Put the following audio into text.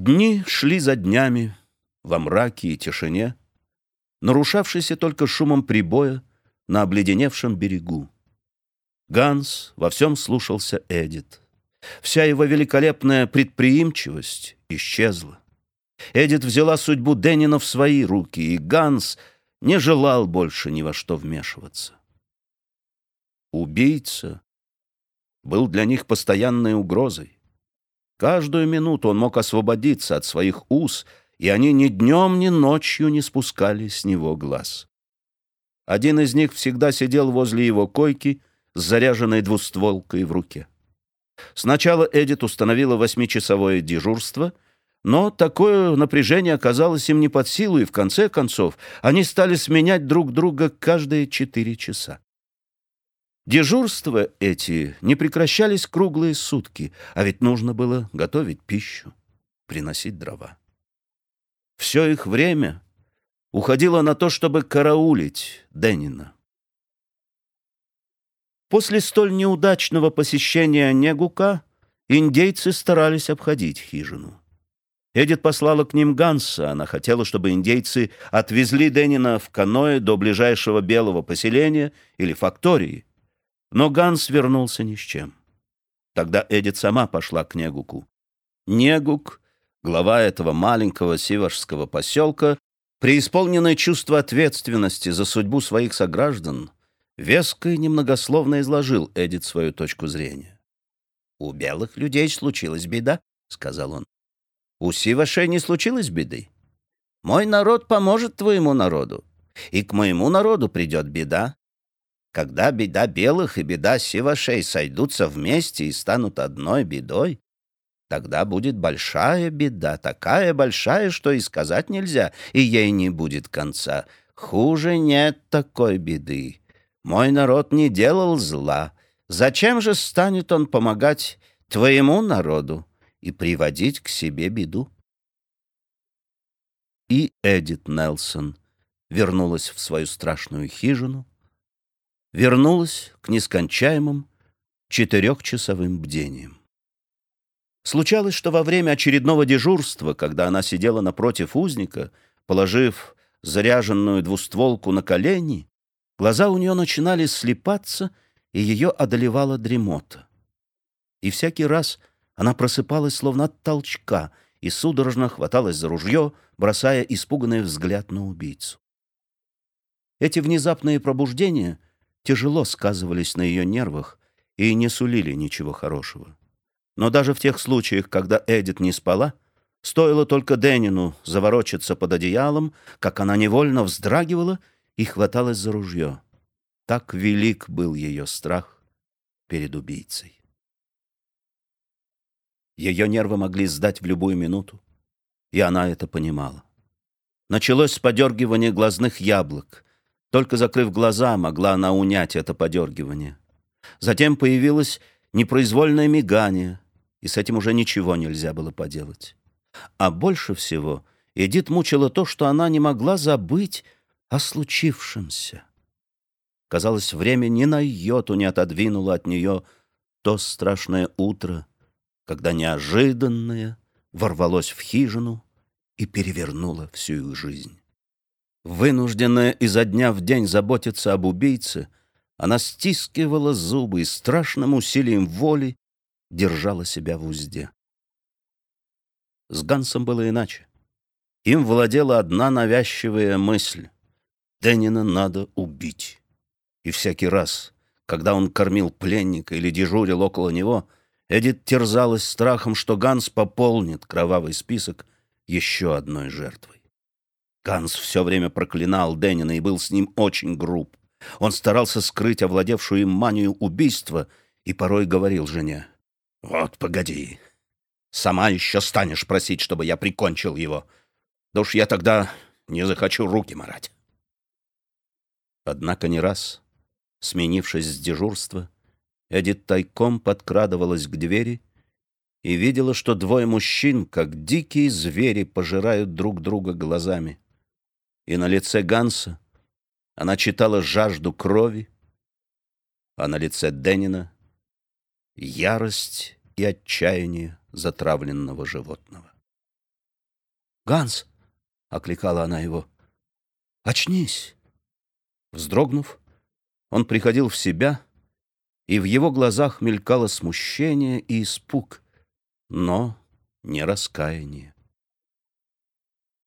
Дни шли за днями во мраке и тишине, нарушавшейся только шумом прибоя на обледеневшем берегу. Ганс во всем слушался Эдит. Вся его великолепная предприимчивость исчезла. Эдит взяла судьбу Деннина в свои руки, и Ганс не желал больше ни во что вмешиваться. Убийца был для них постоянной угрозой. Каждую минуту он мог освободиться от своих уз, и они ни днем, ни ночью не спускали с него глаз. Один из них всегда сидел возле его койки с заряженной двустволкой в руке. Сначала Эдит установила восьмичасовое дежурство, но такое напряжение оказалось им не под силу, и в конце концов они стали сменять друг друга каждые четыре часа. Дежурства эти не прекращались круглые сутки, а ведь нужно было готовить пищу, приносить дрова. Все их время уходило на то, чтобы караулить Денина. После столь неудачного посещения Негука индейцы старались обходить хижину. Эдит послала к ним Ганса. Она хотела, чтобы индейцы отвезли Денина в каное до ближайшего белого поселения или фактории. Но Ганс вернулся ни с чем. Тогда Эдит сама пошла к Негуку. Негук, глава этого маленького сивашского поселка, преисполненное чувство ответственности за судьбу своих сограждан, веско и немногословно изложил Эдит свою точку зрения. «У белых людей случилась беда», — сказал он. «У Сивашей не случилось беды. Мой народ поможет твоему народу, и к моему народу придет беда. Когда беда белых и беда Сивашей сойдутся вместе и станут одной бедой, тогда будет большая беда, такая большая, что и сказать нельзя, и ей не будет конца. Хуже нет такой беды. Мой народ не делал зла. Зачем же станет он помогать твоему народу и приводить к себе беду? И Эдит Нелсон вернулась в свою страшную хижину, вернулась к нескончаемым четырехчасовым бдениям. Случалось, что во время очередного дежурства, когда она сидела напротив узника, положив заряженную двустволку на колени, Глаза у нее начинали слепаться, и ее одолевала дремота. И всякий раз она просыпалась словно от толчка и судорожно хваталась за ружье, бросая испуганный взгляд на убийцу. Эти внезапные пробуждения тяжело сказывались на ее нервах и не сулили ничего хорошего. Но даже в тех случаях, когда Эдит не спала, стоило только Денину заворочиться под одеялом, как она невольно вздрагивала — и хваталась за ружье. Так велик был ее страх перед убийцей. Ее нервы могли сдать в любую минуту, и она это понимала. Началось с подергивания глазных яблок. Только закрыв глаза, могла она унять это подергивание. Затем появилось непроизвольное мигание, и с этим уже ничего нельзя было поделать. А больше всего Эдит мучила то, что она не могла забыть о случившемся. Казалось, время ни на йоту не отодвинуло от нее то страшное утро, когда неожиданное ворвалось в хижину и перевернуло всю их жизнь. Вынужденная изо дня в день заботиться об убийце, она стискивала зубы и страшным усилием воли держала себя в узде. С Гансом было иначе. Им владела одна навязчивая мысль. Денина надо убить. И всякий раз, когда он кормил пленника или дежурил около него, Эдит терзалась страхом, что Ганс пополнит кровавый список еще одной жертвой. Ганс все время проклинал Денина и был с ним очень груб. Он старался скрыть овладевшую им манию убийства и порой говорил жене, «Вот, погоди, сама еще станешь просить, чтобы я прикончил его. Да уж я тогда не захочу руки марать». Однако не раз, сменившись с дежурства, Эдит тайком подкрадывалась к двери и видела, что двое мужчин, как дикие звери, пожирают друг друга глазами. И на лице Ганса она читала жажду крови, а на лице Денина — ярость и отчаяние затравленного животного. «Ганс!» — окликала она его. «Очнись!» Вздрогнув, он приходил в себя, и в его глазах мелькало смущение и испуг, но не раскаяние.